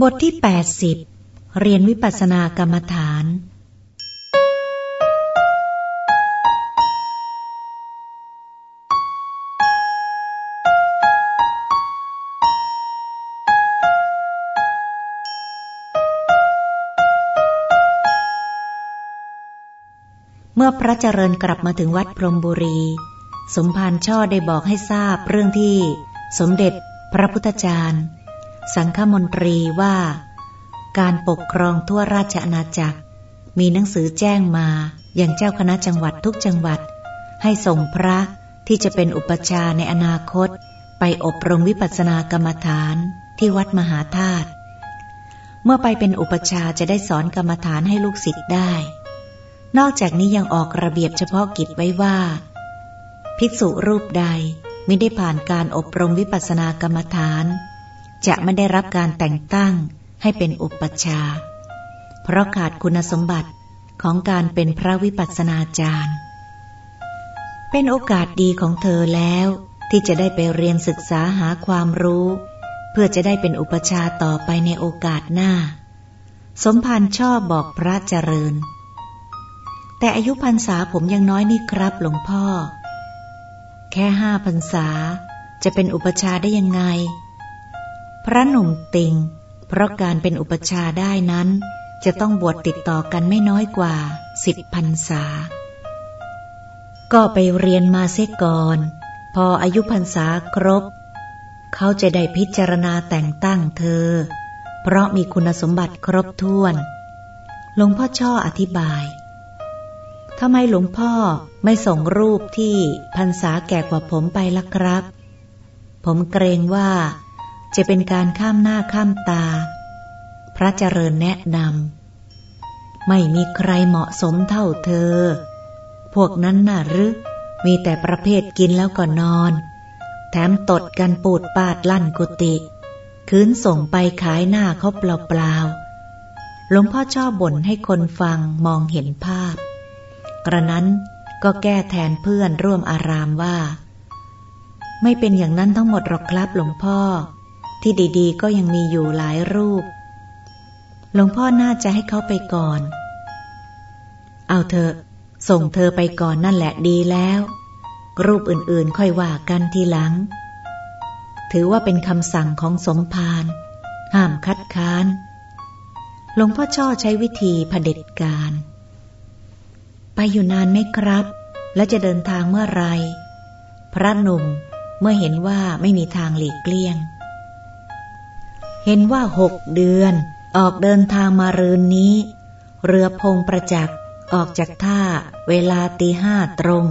บทที่ 80 เรียนวิปัสสนากรรมฐาน เมื่อพระเจริญกลับมาถึงวัดพรมบุรี สมภารช่อได้บอกให้ทราบเรื่องที่สมเด็จพระพุทธจารย์ สังฆมนตรีว่า การปกครองทั่วราชอาณาจักร มีหนังสือแจ้งมาอย่างเจ้าคณะจังหวัดทุกจังหวัด ให้ส่งพระที่จะเป็นอุปชาในอนาคต ไปอบรมวิปัสสนากรรมฐานที่วัดมหาธาตุเมื่อไปเป็นอุปชาจะได้สอนกรรมฐานให้ลูกศิษย์ได้ นอกจากนี้ยังออกระเบียบเฉพาะกิจไว้ว่า ภิกษุรูปใดไม่ได้ผ่านการอบรมวิปัสสนากรรมฐาน จะไม่ได้รับการแต่งตั้งให้เป็นอุปชา เพราะขาดคุณสมบัติของการเป็นพระวิปัสสนาจารย์ เป็นโอกาสดีของเธอแล้วที่จะได้ไปเรียนศึกษาหาความรู้ เพื่อจะได้เป็นอุปชาต่อไปในโอกาสหน้า สมภารชอบบอกพระเจริญ แต่อายุพรรษาผมยังน้อยนี่ครับหลวงพ่อ แค่ห้าพรรษาจะเป็นอุปชาได้ยังไง พระหนุ่มติง เพราะการเป็นอุปชาได้นั้น จะต้องบวชติดต่อกันไม่น้อยกว่าสิบพรรษา ก็ไปเรียนมาเสียก่อน พออายุพรรษาครบ เขาจะได้พิจารณาแต่งตั้งเธอ เพราะมีคุณสมบัติครบถ้วนหลวงพ่อช่ออธิบายทำไมหลวงพ่อไม่ส่งรูปที่พรรษาแก่กว่าผมไปล่ะครับ ผมเกรงว่า จะเป็นการข้ามหน้าข้ามตา พระเจริญแนะนำไม่มีใครเหมาะสมเท่าเธอ พวกนั้นน่ะหรือมีแต่ประเภทกินแล้วก็นอน แถมตดกันปูดปาดลั่นกุฏิคืนส่งไปขายหน้าเขาเปล่าๆหลวงพ่อชอบบ่นให้คนฟังมองเห็นภาพ กระนั้นก็แก้แทนเพื่อนร่วมอารามว่า ไม่เป็นอย่างนั้นทั้งหมดหรอกครับหลวงพ่อ ที่ดีๆ ก็ยังมีอยู่หลายรูป หลวงพ่อน่าจะให้เขาไปก่อน เอาเถอะ ส่งเธอไปก่อนนั่นแหละดีแล้ว รูปอื่นๆค่อยว่ากันทีหลัง ถือว่าเป็นคำสั่งของสมภารห้ามคัดค้าน หลวงพ่อช่อใช้วิธีเผด็จการ ไปอยู่นานไหมครับ และจะเดินทางเมื่อไร พระหนุ่มเมื่อเห็นว่าไม่มีทางหลีกเลี่ยง เห็นว่าหกเดือน ออกเดินทางมารืนนี้ เรือพงประจักษ์ออกจากท่า เวลาตีห้าตรง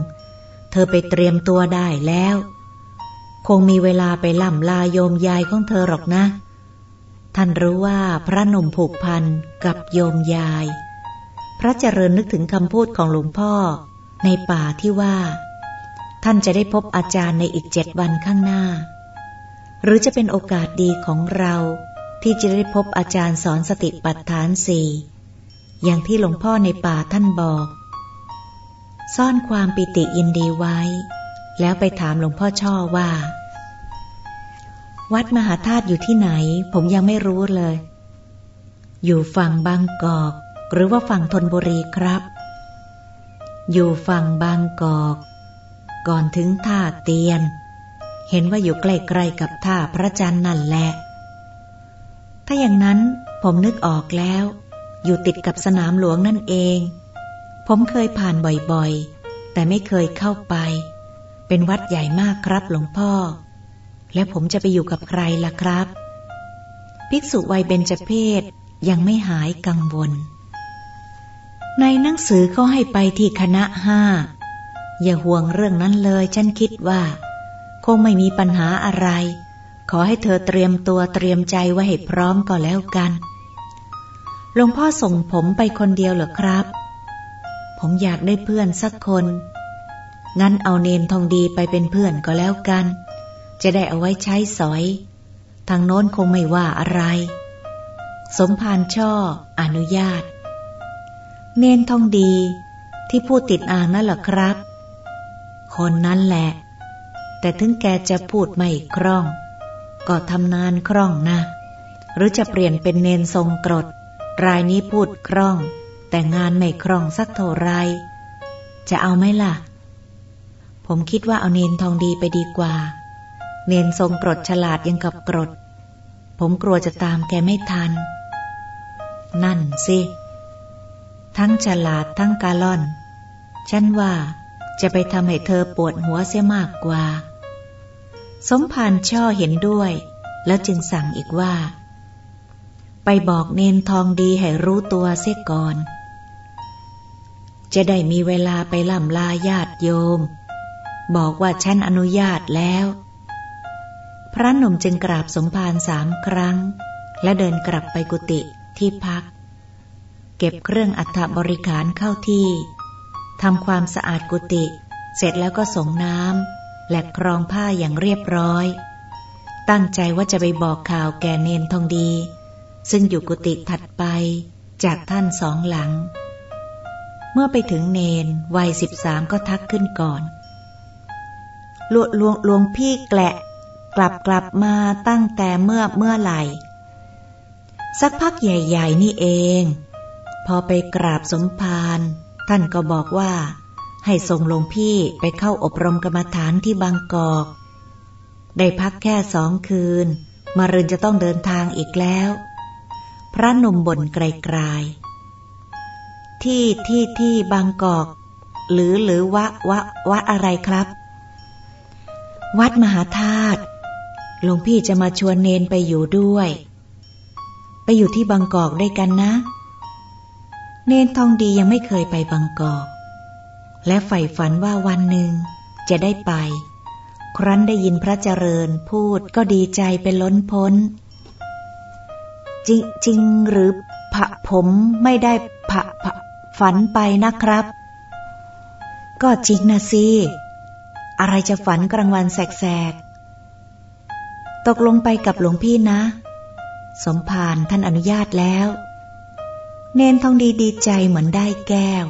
เธอไปเตรียมตัวได้แล้ว คงมีเวลาไปล่ำลาโยมยายของเธอหรอกนะ ท่านรู้ว่าพระนมผูกพันกับโยมยาย พระเจริญนึกถึงคำพูดของหลวงพ่อ ในป่าที่ว่า ท่านจะได้พบอาจารย์ในอีกเจ็ดวันข้างหน้า หรือจะเป็นโอกาสดีของเรา ที่จะได้พบอาจารย์สอนสติปัฏฐานสี่อย่างที่หลวงพ่อในป่าท่านบอก ซ่อนความปิติยินดีไว้ แล้วไปถามหลวงพ่อช่อว่า วัดมหาธาตุอยู่ที่ไหน ผมยังไม่รู้เลย อยู่ฝั่งบางกอก หรือว่าฝั่งธนบุรีครับ อยู่ฝั่งบางกอก ก่อนถึงท่าเตียน เห็นว่าอยู่ใกล้ๆกับท่าพระจันทร์นั่นแหละ ถ้าอย่างนั้นผมนึกออกแล้ว อยู่ติดกับสนามหลวงนั่นเอง ผมเคยผ่านบ่อยๆ แต่ไม่เคยเข้าไป เป็นวัดใหญ่มากครับหลวงพ่อ แล้วผมจะไปอยู่กับใครล่ะครับ ภิกษุวัยเบญจเพศยังไม่หายกังวล ในหนังสือเขาให้ไปที่คณะห้าอย่าห่วงเรื่องนั้นเลย ฉันคิดว่า งไม่มีปัญหาอะไร ขอให้เธอเตรียมตัวเตรียมใจไว้ให้พร้อมก็แล้วกันหลวงพ่อส่งผมไปคนเดียวเหรอครับ ผมอยากได้เพื่อนสักคน งั้นเอาเนนทองดีไปเป็นเพื่อนก็แล้วกัน จะได้เอาไว้ใช้สอย ทางโน้นคงไม่ว่าอะไร สมภารช่ออนุญาต เนนทองดีที่พูดติดอ่างนั่นเหรอครับ คนนั้นแหละ แต่ถึงแกจะพูดไม่คล่อง ก็ทำนานคล่องนะ หรือจะเปลี่ยนเป็นเนนทรงกรด รายนี้พูดคล่อง แต่งานไม่คล่องสักเท่าไรจะเอาไหมล่ะ ผมคิดว่าเอาเนนทองดีไปดีกว่า เนนทรงกรดฉลาดยังกับกรด ผมกลัวจะตามแกไม่ทัน นั่นสิ ทั้งฉลาดทั้งกาล่อน ฉันว่าจะไปทำให้เธอปวดหัวเสียมากกว่า สมภารช่อเห็นด้วย แล้วจึงสั่งอีกว่า ไปบอกเนนทองดีให้รู้ตัวเสียก่อน จะได้มีเวลาไปล่ำลาญาติโยม บอกว่าฉันอนุญาตแล้ว พระหนุ่มจึงกราบสมภารสามครั้ง และเดินกลับไปกุฏิที่พัก เก็บเครื่องอัฐบริขารเข้าที่ทำความสะอาดกุฏิเสร็จแล้วก็ส่งน้ำ และครองผ้าอย่างเรียบร้อย ตั้งใจว่าจะไปบอกข่าวแก่เนนทองดี ซึ่งอยู่กุฏิถัดไปจากท่านสองหลัง เมื่อไปถึงเนนวัยสิบสามก็ทักขึ้นก่อนหลวงหลวงหลวงพี่แกละ กลับกลับมาตั้งแต่เมื่อเมื่อไหร่ สักพักใหญ่ ๆ นี่เอง พอไปกราบสมภารท่านก็บอกว่า ให้ส่งหลวงพี่ไปเข้าอบรมกรรมฐานที่บางกอก ได้พักแค่สองคืน มารืนจะต้องเดินทางอีกแล้ว พระนุ่มบ่นไกลๆที่ที่ที่บางกอก หรือหรือวะวะวัดอะไรครับ วัดมหาธาตุหลวงพี่จะมาชวนเนนไปอยู่ด้วย ไปอยู่ที่บางกอกด้วยกันนะ เนนทองดียังไม่เคยไปบางกอก และใฝ่ฝันว่าวันหนึ่งจะได้ไป ครั้นได้ยินพระเจริญพูดก็ดีใจเป็นล้นพ้น จริงจริงหรือผะผมไม่ได้ผะผะฝันไปนะครับ ก็จริงนะสิอะไรจะฝันกลางวันแสกๆ ตกลงไปกับหลวงพี่นะ สมภารท่านอนุญาตแล้ว เนนทองดีดีใจเหมือนได้แก้ว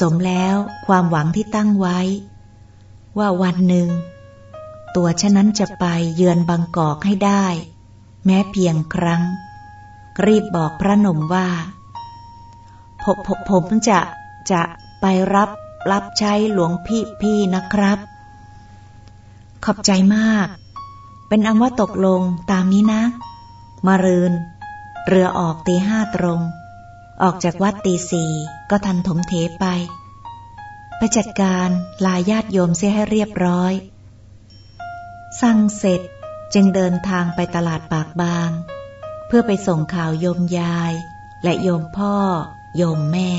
สมแล้วความหวังที่ตั้งไว้ ว่าวันหนึ่ง ตัวฉะนั้นจะไปเยือนบางกอกให้ได้ แม้เพียงครั้ง รีบบอกพระหนุ่มว่าผมผมผมจะจะไปรับรับใช้หลวงพี่พี่นะครับ ขอบใจมาก เป็นอันว่าตกลงตามนี้นะ มารืน เรือออกตีห้าตรง ออกจากวัดตีสี่ก็ทันถมเทไปไปจัดการลาญาติโยมเสียให้เรียบร้อย สั่งเสร็จจึงเดินทางไปตลาดปากบาง เพื่อไปส่งข่าวโยมยาย และโยมพ่อ โยมแม่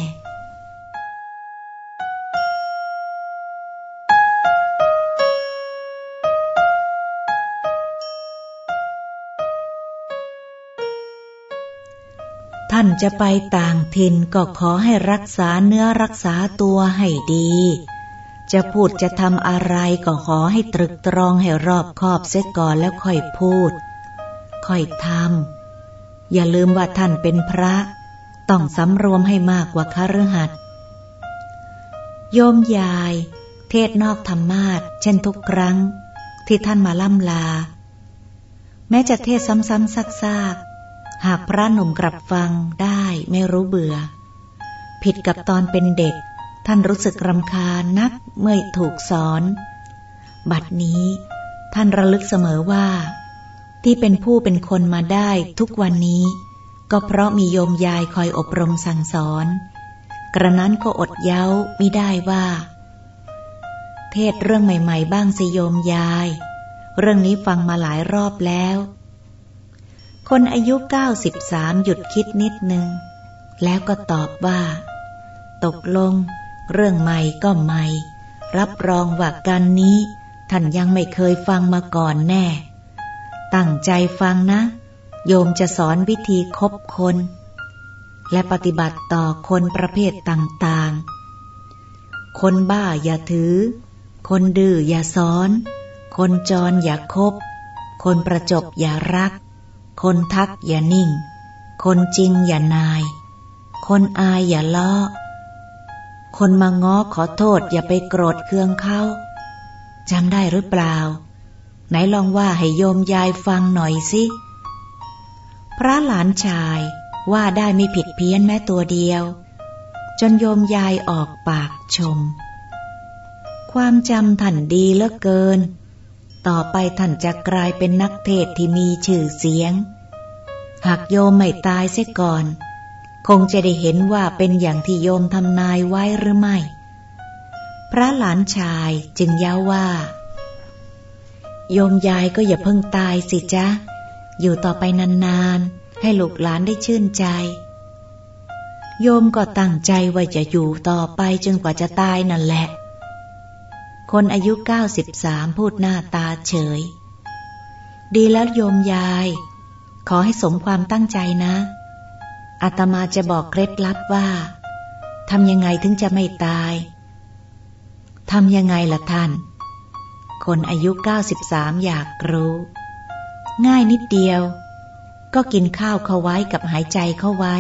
ท่านจะไปต่างถิ่นก็ขอให้รักษาเนื้อรักษาตัวให้ดี จะพูดจะทำอะไรก็ขอให้ตรึกตรองให้รอบคอบเสียก่อนแล้วค่อยพูด ค่อยทำอย่าลืมว่าท่านเป็นพระ ต้องสำรวมให้มากกว่าคฤหัสถ์โยมยาย เทศนอกธรรมาทเช่นทุกครั้ง ที่ท่านมาล่ำลา แม้จะเทศซ้ำๆซักๆ หากพระหนุ่มกลับฟังได้ไม่รู้เบื่อ ผิดกับตอนเป็นเด็ก ท่านรู้สึกรำคาญนักเมื่อถูกสอน บัดนี้ท่านระลึกเสมอว่า ที่เป็นผู้เป็นคนมาได้ทุกวันนี้ ก็เพราะมีโยมยายคอยอบรมสั่งสอน กระนั้นก็อดเย้าไม่ได้ว่า เทศเรื่องใหม่ ๆ บ้างสิโยมยาย เรื่องนี้ฟังมาหลายรอบแล้ว คนอายุเก้าสิบสามหยุดคิดนิดนึง แล้วก็ตอบว่า ตกลง เรื่องใหม่ก็ใหม่ รับรองว่ากันนี้ ท่านยังไม่เคยฟังมาก่อนแน่ ตั้งใจฟังนะ โยมจะสอนวิธีคบคน และปฏิบัติต่อคนประเภทต่างๆ คนบ้าอย่าถือ คนดื้ออย่าสอน คนจรอย่าคบ คนประจบอย่ารัก คนทักอย่านิ่ง คนจริงอย่านาย คนอายอย่าล้อ คนมาง้อขอโทษอย่าไปโกรธเคืองเขาจำได้หรือเปล่า ไหนลองว่าให้โยมยายฟังหน่อยสิ พระหลานชายว่าได้ไม่ผิดเพี้ยนแม้ตัวเดียว จนโยมยายออกปากชม ความจำท่านดีเหลือเกิน ต่อไปท่านจะกลายเป็นนักเทศที่มีชื่อเสียง หากโยมไม่ตายเสียก่อน คงจะได้เห็นว่าเป็นอย่างที่โยมทำนายไว้หรือไม่ พระหลานชายจึงย้าว่า โยมยายก็อย่าเพิ่งตายสิจ๊ะ อยู่ต่อไปนานๆ ให้ลูกหลานได้ชื่นใจ โยมก็ตั้งใจว่าจะอยู่ต่อไปจนกว่าจะตายนั่นแหละ คนอายุ 93 พูดหน้าตาเฉย ดีแล้วโยมยาย ขอให้สมความตั้งใจนะอาตมาจะบอกเคล็ดลับว่าทำยังไงถึงจะไม่ตายทำยังไงล่ะท่าน คนอายุ 93 อยากรู้ ง่ายนิดเดียว ก็กินข้าวเข้าไว้กับหายใจเข้าไว้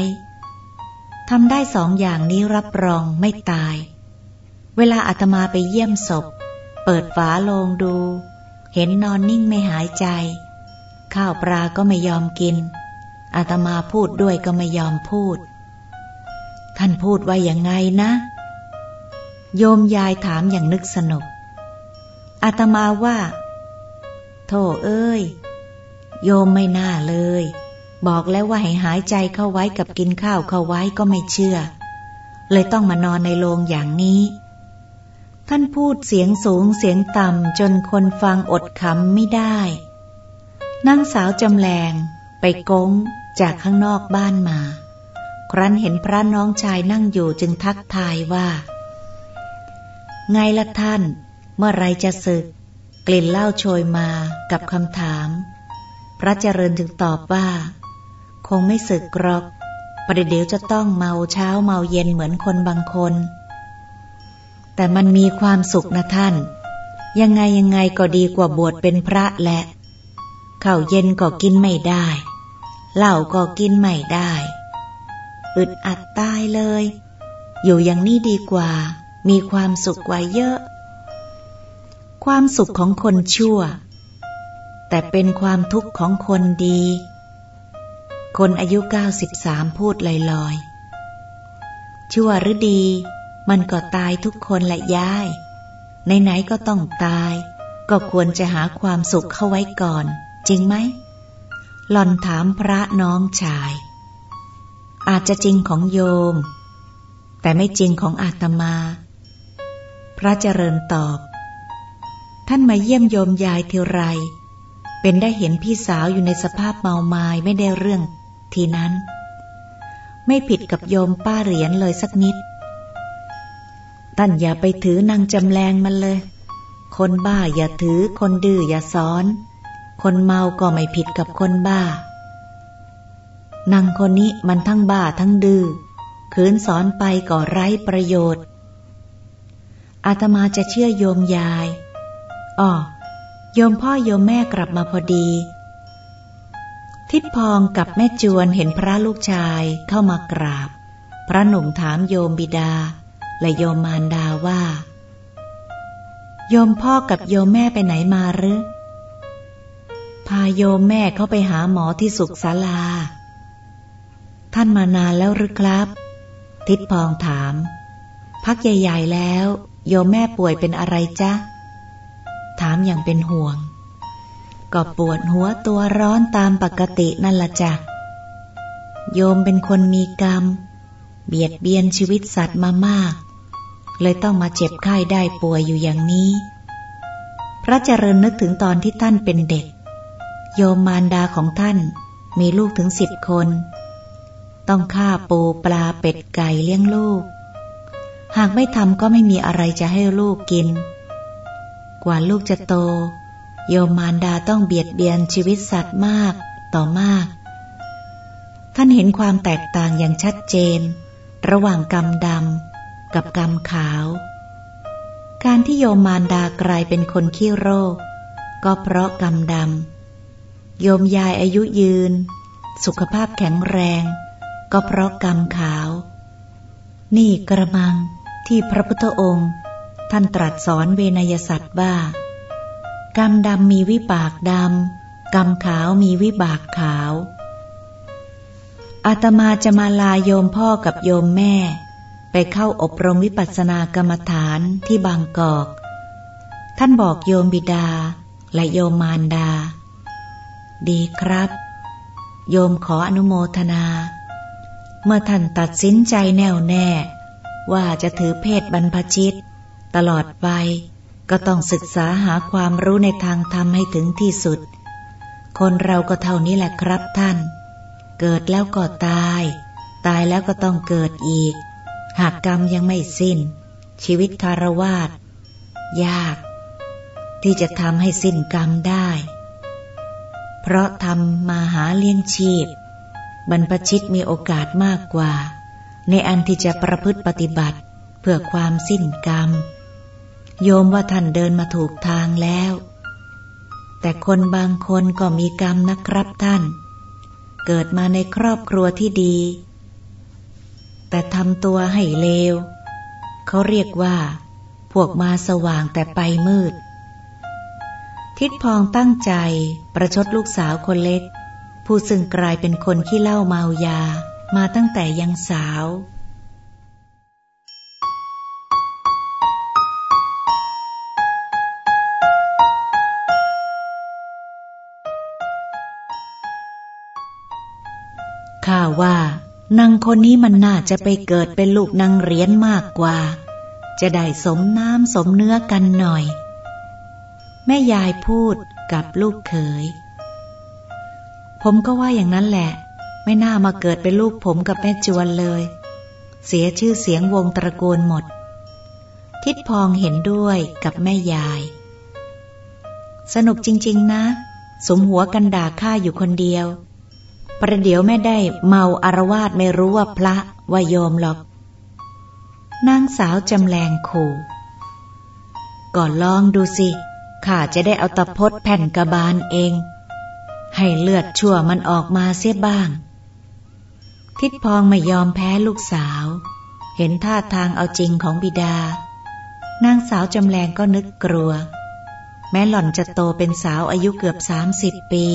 ทำได้สองอย่างนี้รับรองไม่ตาย เวลาอาตมาไปเยี่ยมศพ เปิดฝาโลงดู เห็นนอนนิ่งไม่หายใจ ข้าวปลาก็ไม่ยอมกิน อาตมาพูดด้วยก็ไม่ยอมพูด ท่านพูดว่าอย่างไงนะ โยมยายถามอย่างนึกสนุก อาตมาว่า โธ่เอ้ย โยมไม่น่าเลย บอกแล้วว่าให้หายใจเข้าไว้กับกินข้าวเข้าไว้ก็ไม่เชื่อ เลยต้องมานอนในโรงอย่างนี้ ท่านพูดเสียงสูงเสียงต่ำจนคนฟังอดขำไม่ได้นางสาวจำแรงไปกงจากข้างนอกบ้านมา ครั้นเห็นพระน้องชายนั่งอยู่จึงทักทายว่า ไงละท่าน เมื่อไรจะศึก กลิ่นเหล้าโชยมากับคำถาม พระเจริญจึงตอบว่า คงไม่ศึกกรอกประเดี๋ยวจะต้องเมาเช้าเมาเย็นเหมือนคนบางคน แต่มันมีความสุขนะท่าน ยังไงยังไงก็ดีกว่าบวชเป็นพระและข้าวเย็นก็กินไม่ได้เหล้าก็กินไม่ได้ อึดอัดตายเลย อยู่อย่างนี้ดีกว่า มีความสุขกว่าเยอะ ความสุขของคนชั่ว แต่เป็นความทุกข์ของคนดี คนอายุ 93 พูดลอยๆ ชั่วหรือดี มันก็ตายทุกคนแหละยาย ไหนๆก็ต้องตาย ก็ควรจะหาความสุขเข้าไว้ก่อน จริงไหม หล่อนถามพระน้องชาย อาจจะจริงของโยม แต่ไม่จริงของอาตมา พระเจริญตอบ ท่านมาเยี่ยมโยมยายเทไร เป็นได้เห็นพี่สาวอยู่ในสภาพเมาไม้ไม่ได้เรื่องทีนั้น ไม่ผิดกับโยมป้าเหรียญเลยสักนิด ท่านอย่าไปถือนางจำแรงมันเลย คนบ้าอย่าถือ คนดื้ออย่าสอน คนเมาก็ไม่ผิดกับคนบ้านางคนนี้มันทั้งบ้าทั้งดื้อขืนสอนไปก็ไร้ประโยชน์ อาตมาจะเชื่อโยมยายอ๋อโยมพ่อโยมแม่กลับมาพอดี ทิดพองกับแม่จวนเห็นพระลูกชายเข้ามากราบ พระหนุ่มถามโยมบิดา และโยมมารดาว่า โยมพ่อกับโยมแม่ไปไหนมาหรือ พาโยมแม่เขาไปหาหมอที่สุขศาลา ท่านมานานแล้วหรือครับ ทิดพองถาม พักใหญ่ๆแล้ว โยมแม่ป่วยเป็นอะไรจ๊ะ ถามอย่างเป็นห่วง ก็ปวดหัวตัวร้อนตามปกตินั่นละจ้ะ โยมเป็นคนมีกรรมเบียดเบียนชีวิตสัตว์มามาก เลยต้องมาเจ็บไข้ได้ป่วยอยู่อย่างนี้ พระเจริญนึกถึงตอนที่ท่านเป็นเด็ก โยมมารดาของท่านมีลูกถึงสิบคน ต้องฆ่าปูปลาเป็ดไก่เลี้ยงลูก หากไม่ทำก็ไม่มีอะไรจะให้ลูกกิน กว่าลูกจะโต โยมมารดาต้องเบียดเบียนชีวิตสัตว์มากต่อมาก ท่านเห็นความแตกต่างอย่างชัดเจน ระหว่างกรรมดำ กับกรรมขาว การที่โยมมารดากลายเป็นคนขี้โรค ก็เพราะกรรมดำ โยมยายอายุยืน สุขภาพแข็งแรง ก็เพราะกรรมขาว นี่กระมังที่พระพุทธองค์ ท่านตรัสสอนเวนยสัตว์ว่า กรรมดำมีวิบากดำ กรรมขาวมีวิบากขาวอาตมาจะมาลาโยมพ่อกับโยมแม่ ไปเข้าอบรมวิปัสสนากรรมฐานที่บางกอก ท่านบอกโยมบิดาและโยมมารดา ดีครับ โยมขออนุโมทนา เมื่อท่านตัดสินใจแน่วแน่ ว่าจะถือเพศบรรพชิต ตลอดไปก็ต้องศึกษาหาความรู้ในทางธรรมให้ถึงที่สุด คนเราก็เท่านี้แหละครับท่าน เกิดแล้วก็ตาย ตายแล้วก็ต้องเกิดอีก หากกรรมยังไม่สิ้น ชีวิตคารวาสยาก ที่จะทำให้สิ้นกรรมได้ เพราะทำมาหาเลี้ยงชีพ บรรพชิตมีโอกาสมากกว่า ในอันที่จะประพฤติปฏิบัติเพื่อความสิ้นกรรม โยมว่าท่านเดินมาถูกทางแล้ว แต่คนบางคนก็มีกรรมนะครับท่าน เกิดมาในครอบครัวที่ดี แต่ทำตัวให้เลว เขาเรียกว่า พวกมาสว่างแต่ไปมืด ทิดพองตั้งใจประชดลูกสาวคนเล็ก ผู้ซึ่งกลายเป็นคนขี้เล่าเมายามาตั้งแต่ยังสาวข้าว่า นางคนนี้มันน่าจะไปเกิดเป็นลูกนางเรียนมากกว่า จะได้สมน้ำสมเนื้อกันหน่อย แม่ยายพูดกับลูกเขย ผมก็ว่าอย่างนั้นแหละ ไม่น่ามาเกิดเป็นลูกผมกับแม่จวนเลย เสียชื่อเสียงวงตระกูลหมด ทิดพองเห็นด้วยกับแม่ยาย สนุกจริง ๆ นะ สมหัวกันด่าข้าอยู่คนเดียว ประเดี๋ยวแม่ได้เมาอารวาสไม่รู้ว่าพระว่าโยมหรอก นางสาวจำแรงขู่ก่อนลองดูสิข้าจะได้เอาตะพดแผ่นกระบาลเอง ให้เลือดชั่วมันออกมาเสียบ้าง ทิดพองไม่ยอมแพ้ลูกสาว เห็นท่าทางเอาจริงของบิดา นางสาวจำแรงก็นึกกลัว แม้หล่อนจะโตเป็นสาวอายุเกือบสามสิบปี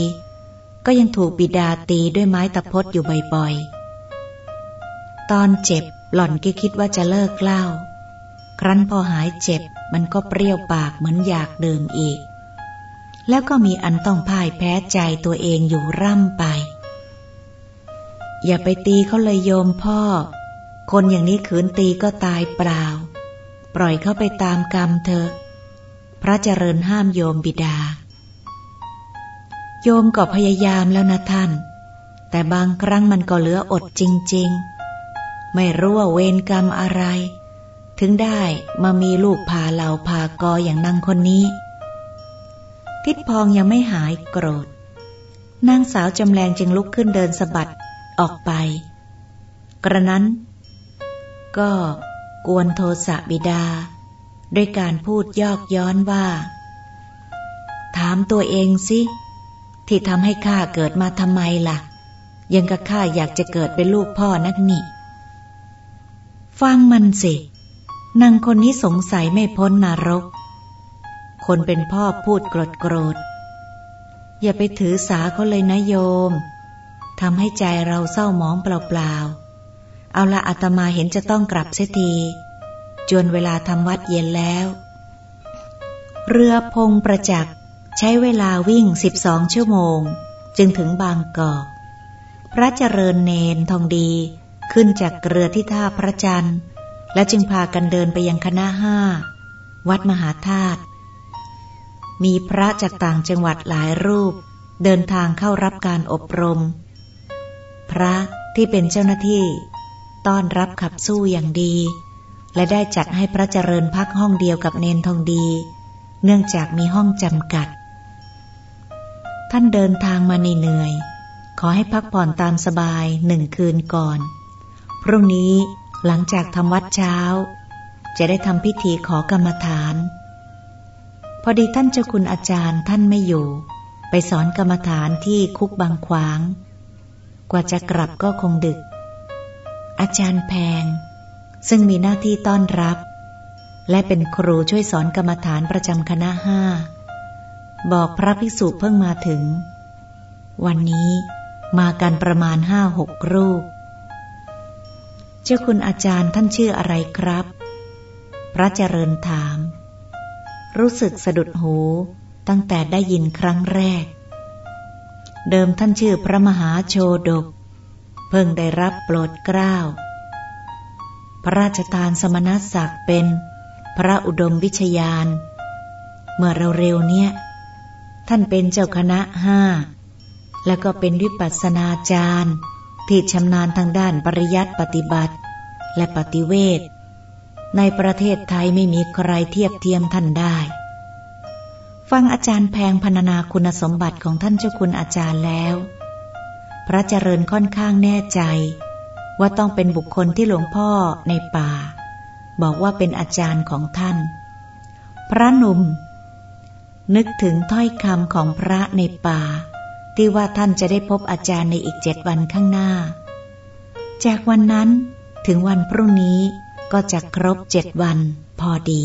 ก็ยังถูกบิดาตีด้วยไม้ตะพดอยู่บ่อยๆ ตอนเจ็บหล่อนก็คิดว่าจะเลิกเล่า ครั้นพอหายเจ็บมันก็เปรี้ยวปากเหมือนอยากดื่มอีก แล้วก็มีอันต้องพ่ายแพ้ใจตัวเองอยู่ร่ำไป อย่าไปตีเขาเลยโยมพ่อ คนอย่างนี้ขืนตีก็ตายเปล่า ปล่อยเขาไปตามกรรมเถอะ พระเจริญห้ามโยมบิดา โยมก็พยายามแล้วนะท่าน แต่บางครั้งมันก็เหลืออดจริง ๆ ไม่รู้ว่าเวรกรรมอะไร ถึงได้มามีลูกพาเหล่าพากออย่างนางคนนี้ ทิดพองยังไม่หายโกรธ นางสาวจำแรงจึงลุกขึ้นเดินสะบัดออกไป กระนั้น ก็กวนโทสะบิดา ด้วยการพูดยอกย้อนว่า ถามตัวเองสิ ที่ทำให้ข้าเกิดมาทำไมล่ะ ยังกับข้าอยากจะเกิดเป็นลูกพ่อนักนี่ฟังมันสินางคนนี้สงสัยไม่พ้นนรก คนเป็นพ่อพูดโกรธโกรธ อย่าไปถือสาเขาเลยนะโยมทำให้ใจเราเศร้าหมองเปล่าๆ เอาละอาตมาเห็นจะต้องกลับเสียทีจนเวลาทำวัดเย็นแล้ว เรือพงประจักษ์ ใช้เวลาวิ่งสิบองชั่วโมง จึงถึงบางกอก พระเจริญเนนทองดีขึ้นจากเรือที่ท่าพระจันทร์ และจึงพากันเดินไปยังคณะห้า วัดมหาธาตุมีพระจากต่างจังหวัดหลายรูป เดินทางเข้ารับการอบรม พระที่เป็นเจ้าหน้าที่ ต้อนรับขับสู้อย่างดี และได้จัดให้พระเจริญพักห้องเดียวกับเนนทองดี เนื่องจากมีห้องจำกัด ท่านเดินทางมาเหนื่อยขอให้พักผ่อนตามสบายหนึ่งคืนก่อน พรุ่งนี้หลังจากทำวัดเช้า จะได้ทำพิธีขอกรรมฐาน พอดีท่านเจ้าคุณอาจารย์ท่านไม่อยู่ ไปสอนกรรมฐานที่คุกบางขวาง กว่าจะกลับก็คงดึก อาจารย์แพง ซึ่งมีหน้าที่ต้อนรับ และเป็นครูช่วยสอนกรรมฐานประจำคณะห้า บอกพระภิกษุเพิ่งมาถึง วันนี้มากันประมาณห้าหกรูป เจ้าคุณอาจารย์ท่านชื่ออะไรครับ พระเจริญถาม รู้สึกสะดุดหูตั้งแต่ได้ยินครั้งแรก เดิมท่านชื่อพระมหาโชดก เพิ่งได้รับโปรดเกล้า พระราชทานสมณศักดิ์เป็นพระอุดมวิชยาน เมื่อเร็วๆเนี้ย ท่านเป็นเจ้าคณะห้า แล้วก็เป็นวิปัสนาจารย์ที่ชำนาญทางด้านปริยัติปฏิบัติ และปฏิเวทในประเทศไทยไม่มีใครเทียบเทียมท่านได้ ฟังอาจารย์แพงพรรณนาคุณสมบัติของท่านเจ้าคุณอาจารย์แล้ว พระเจริญค่อนข้างแน่ใจ ว่าต้องเป็นบุคคลที่หลวงพ่อในป่า บอกว่าเป็นอาจารย์ของท่าน พระหนุ่ม นึกถึงถ้อยคำของพระในป่า ที่ว่าท่านจะได้พบอาจารย์ในอีกเจ็ดวันข้างหน้า จากวันนั้นถึงวันพรุ่งนี้ก็จะครบเจ็ดวันพอดี